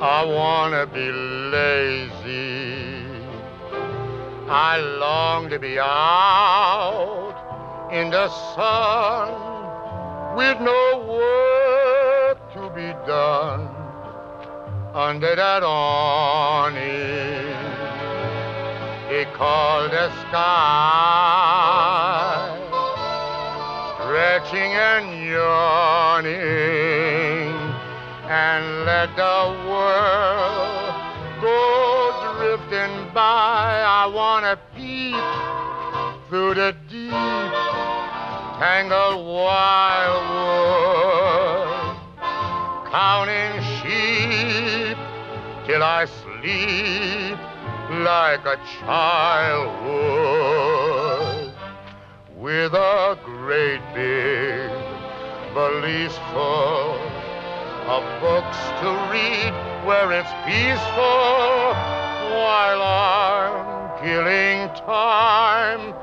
wanna be lazy. I long to be out in the sun with no work to be done under that awning they call the sky stretching and yawning and let the world I want to peep through the deep, tangled wildwood, counting sheep till I sleep like a child would, with a great big valise full of books to read where it's peaceful while killing time